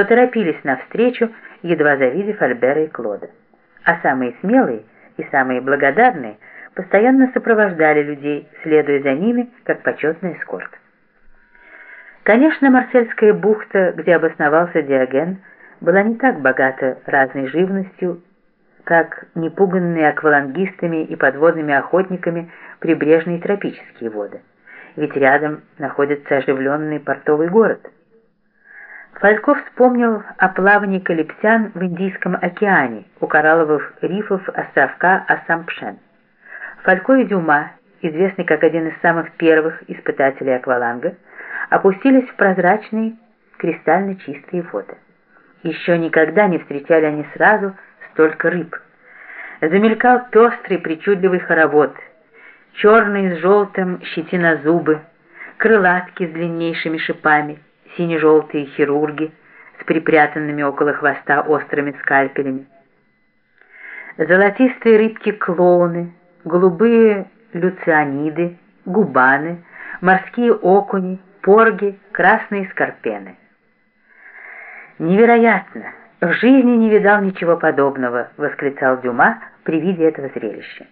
что торопились навстречу, едва завидев Альбера и Клода. А самые смелые и самые благодарные постоянно сопровождали людей, следуя за ними, как почетный эскорт. Конечно, Марсельская бухта, где обосновался Диоген, была не так богата разной живностью, как непуганные аквалангистами и подводными охотниками прибрежные тропические воды. Ведь рядом находится оживленный портовый город. Фальков вспомнил о плавании калипсян в Индийском океане у коралловых рифов островка Ассампшен. Фалько и Дюма, известный как один из самых первых испытателей акваланга, опустились в прозрачные, кристально чистые воды. Еще никогда не встречали они сразу столько рыб. Замелькал пестрый причудливый хоровод, черный с желтым щетинозубы, крылатки с длиннейшими шипами, сине-желтые хирурги с припрятанными около хвоста острыми скальпелями, золотистые рыбки-клоуны, голубые люцианиды, губаны, морские окуни, порги, красные скорпены. «Невероятно! В жизни не видал ничего подобного!» — восклицал Дюма при виде этого зрелища.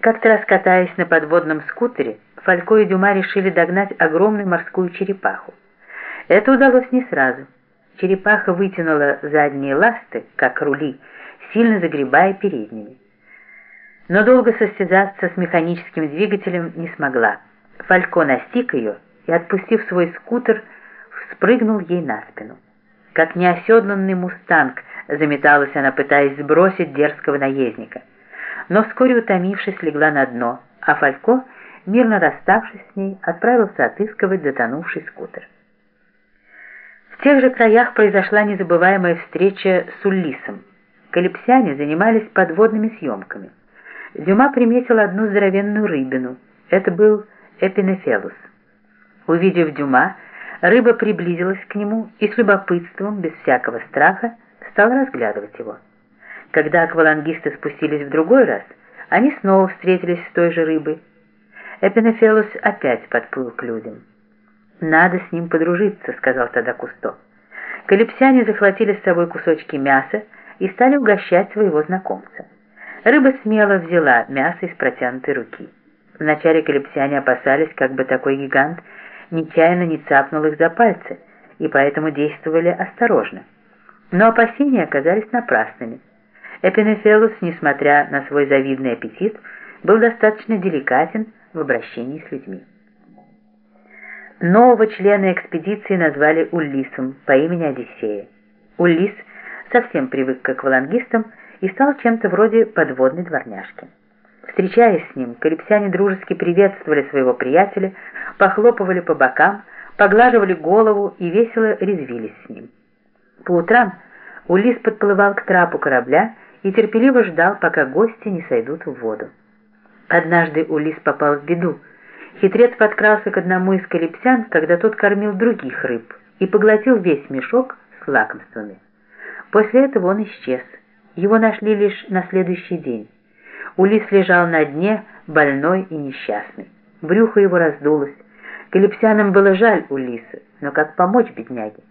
Как-то раз катаясь на подводном скутере, Фалько и Дюма решили догнать огромную морскую черепаху. Это удалось не сразу. Черепаха вытянула задние ласты, как рули, сильно загребая передними. Но долго состязаться с механическим двигателем не смогла. Фалько настиг ее и, отпустив свой скутер, спрыгнул ей на спину. Как неоседланный мустанг заметалась она, пытаясь сбросить дерзкого наездника. Но вскоре, утомившись, легла на дно, а Фалько, мирно расставшись с ней, отправился отыскивать затонувший скутер. В тех же краях произошла незабываемая встреча с Уллисом. Калипсяне занимались подводными съемками. Дюма приметил одну здоровенную рыбину. Это был Эпинефелус. Увидев Дюма, рыба приблизилась к нему и с любопытством, без всякого страха, стала разглядывать его. Когда аквалангисты спустились в другой раз, они снова встретились с той же рыбой. Эпинефелус опять подплыл к людям. «Надо с ним подружиться», — сказал тогда Кусто. Калипсяне захватили с собой кусочки мяса и стали угощать своего знакомца. Рыба смело взяла мясо из протянутой руки. Вначале калипсяне опасались, как бы такой гигант нечаянно не цапнул их за пальцы, и поэтому действовали осторожно. Но опасения оказались напрасными. Эпинефелус, несмотря на свой завидный аппетит, был достаточно деликатен в обращении с людьми. Нового члена экспедиции назвали Уллисом по имени Одиссея. Уллис совсем привык к аквалангистам и стал чем-то вроде подводной дворняжки. Встречаясь с ним, карипсяне дружески приветствовали своего приятеля, похлопывали по бокам, поглаживали голову и весело резвились с ним. По утрам Улис подплывал к трапу корабля и терпеливо ждал, пока гости не сойдут в воду. Однажды Улис попал в беду. Хитрец подкрался к одному из калипсян, когда тот кормил других рыб, и поглотил весь мешок с лакомствами. После этого он исчез. Его нашли лишь на следующий день. Улис лежал на дне, больной и несчастный. Брюхо его раздулось. Калипсянам было жаль Улиса, но как помочь бедняге?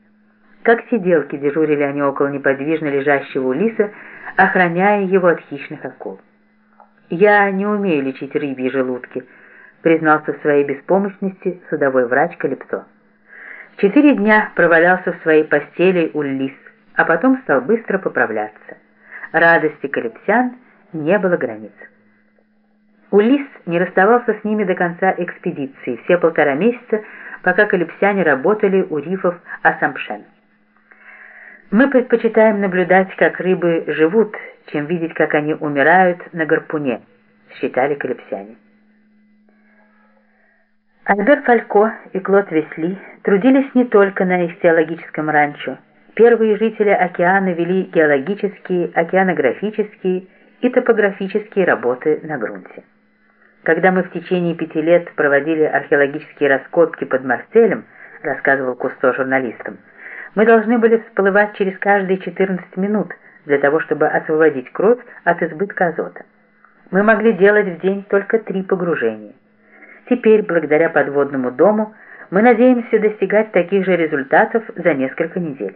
Как сиделки дежурили они около неподвижно лежащего Улиса, охраняя его от хищных акул. «Я не умею лечить рыбьи желудки», признался в своей беспомощности судовой врач Калипсо. Четыре дня провалялся в своей постели Уллис, а потом стал быстро поправляться. Радости калипсян не было границ. Улис не расставался с ними до конца экспедиции, все полтора месяца, пока калипсяне работали у рифов Асампшен. Мы предпочитаем наблюдать, как рыбы живут, чем видеть, как они умирают на гарпуне, считали калипсяне. Альбер Фалько и Клод Весли трудились не только на ихтиологическом ранчо, Первые жители океана вели геологические, океанографические и топографические работы на грунте. Когда мы в течение пяти лет проводили археологические раскопки под Марселем, рассказывал Кусто журналистам, мы должны были всплывать через каждые 14 минут для того, чтобы освободить кровь от избытка азота. Мы могли делать в день только три погружения. Теперь, благодаря подводному дому, мы надеемся достигать таких же результатов за несколько недель.